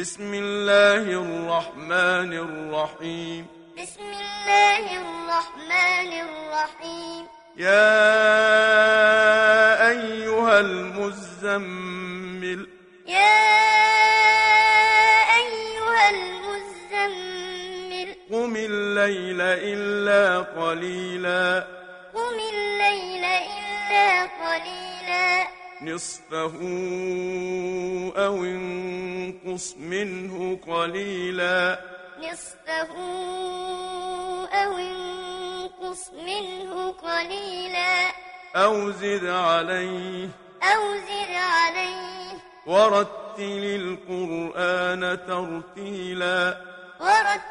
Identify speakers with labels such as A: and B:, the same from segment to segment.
A: بسم الله الرحمن الرحيم.
B: بسم الله الرحمن الرحيم.
A: يا أيها المزمل.
B: يا أيها المزمل.
A: قم الليل إلا قليلا.
B: قم الليل إلا قليلا.
A: نصفه أو انقص منه قليلا.
B: نصفه أو انقص منه قليلا.
A: أو زد عليه.
B: أو زد عليه.
A: ورتل القرآن ترتيلا.
B: ورتل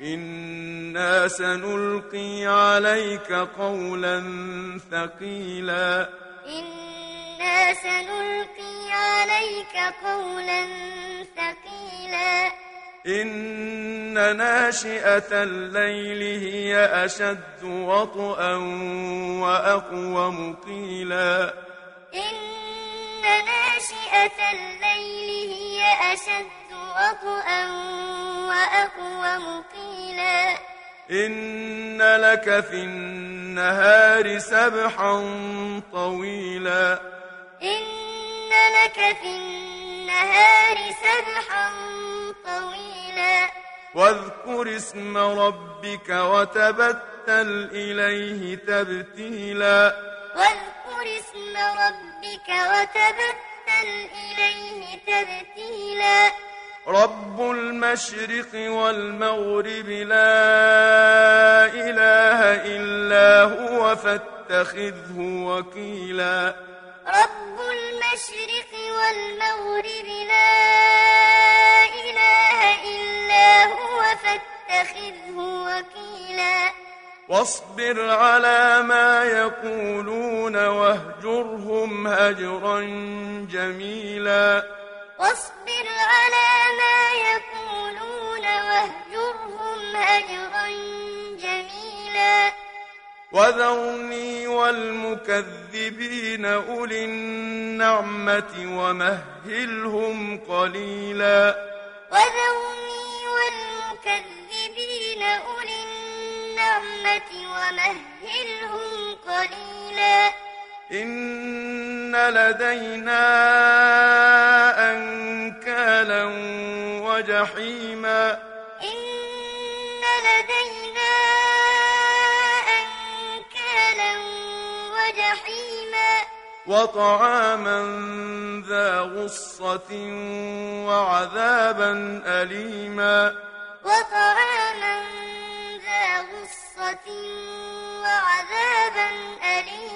A: إنا سنلقي عليك قولا ثقيلا
B: إنا سنلقي عليك قولا ثقيلا
A: إن ناشئة الليل هي أشد وطئا وأقوم قيلا
B: إن ناشئة الليل هي أشد وطئا وأقوم قيلا
A: إن لك في النهار سبحا طويلا.
B: إن لك في النهار سبحا طويلا.
A: واذكر اسم ربك وتبتل إليه تبتيلا.
B: واذكر اسم ربك وتبتل إليه تبتيلا.
A: رب المشرق والمغرب لا إله إلا هو فاتخذه وكيلا
B: رب المشرق والمغرب لا إله إلا هو فاتخذه وكيلا
A: واصبر على ما يقولون واهجرهم هجرا جميلا
B: واصبر على ما يقولون واهجرهم هجرا جميلا.
A: وذرني والمكذبين أولي النعمة ومهلهم قليلا.
B: وذرني والمكذبين أولي النعمة ومهلهم قليلا.
A: إن لدينا أنكالا وجحيما.
B: إن لدينا أنكالا وجحيما.
A: وطعاما ذا غصة وعذابا أليما.
B: وطعاما ذا غصة وعذابا أليما.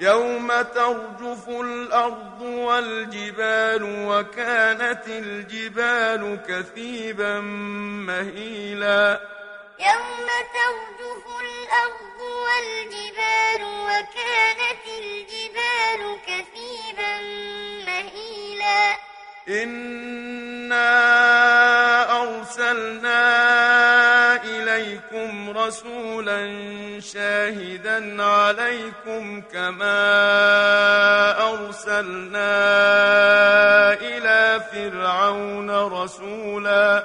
A: يوم ترجف الأرض والجبال وكانت الجبال كثيبا مهيلا
B: يوم ترجف الأرض والجبال وكانت الجبال كثيبا مهيلا
A: رسولا شاهدا عليكم كما أرسلنا إلى فرعون رسولا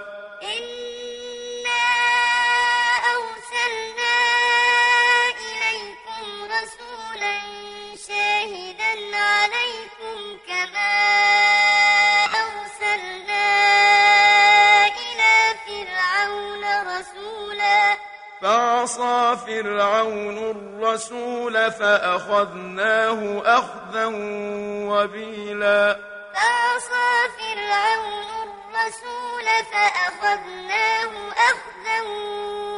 B: فرعون
A: الرسول فأخذناه أخذا وبيلا.
B: فعصى فرعون الرسول فأخذناه أخذا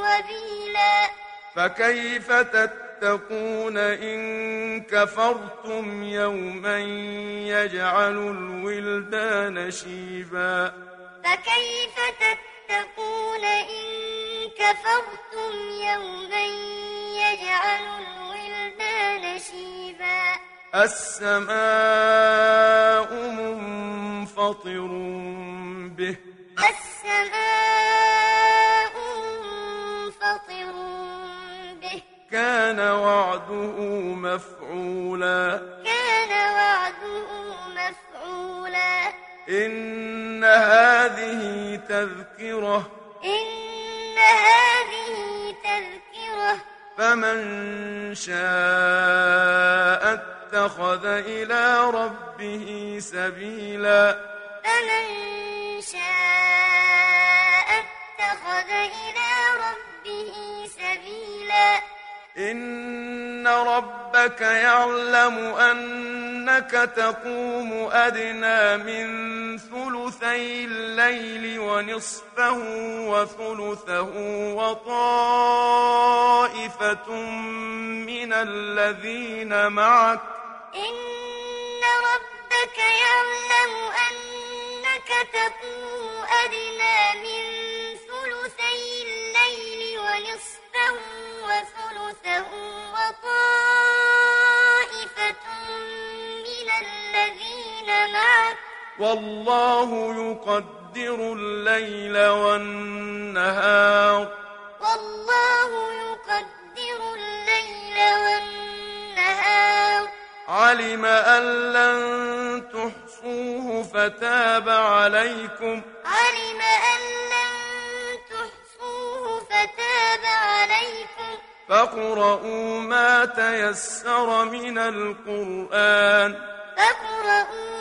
B: وبيلا.
A: فكيف تتقون إن كفرتم يوما يجعل الولدان شيبا؟
B: فكيف تتقون إن كفرتم يوما يجعل الولدان شيبا.
A: السماء منفطر به.
B: السماء منفطر به.
A: كان وعده مفعولا.
B: كان وعده
A: إن هذه تذكرة.
B: إن هذه تذكرة.
A: فمن شاء اتخذ إلى ربه سبيلا.
B: فمن شاء اتخذ إلى ربه سبيلا.
A: إن ربك يعلم أنك تقوم أدنى من ثلثي الليل ونصفه وثلثه وطائفة من الذين معك
B: إن ربك يعلم أنك تقوم أدنى من
A: والله يقدر الليل والنهار.
B: والله يقدر الليل والنهار.
A: علم أن لن تحصوه فتاب عليكم.
B: علم أن لن تحصوه فتاب عليكم.
A: فاقرؤوا ما تيسر من القرآن.
B: فاقرؤوا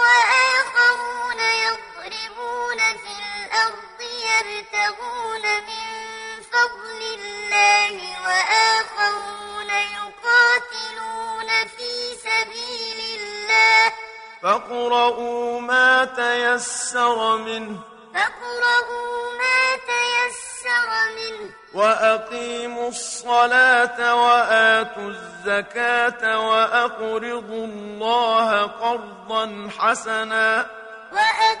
B: يبتغون من فضل الله وآخرون يقاتلون في سبيل الله.
A: فاقرؤوا ما تيسر منه
B: فاقرؤوا ما تيسر منه.
A: وأقيموا الصلاة وآتوا الزكاة وأقرضوا الله قرضا حسنا.
B: وأقيموا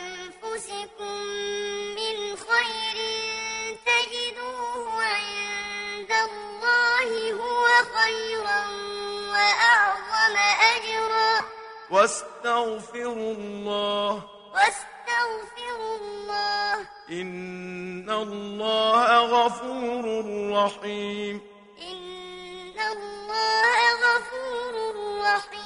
B: خيرا وأعظم أجرا.
A: واستغفر الله.
B: واستغفر الله.
A: إن الله غفور رحيم.
B: إن الله غفور رحيم.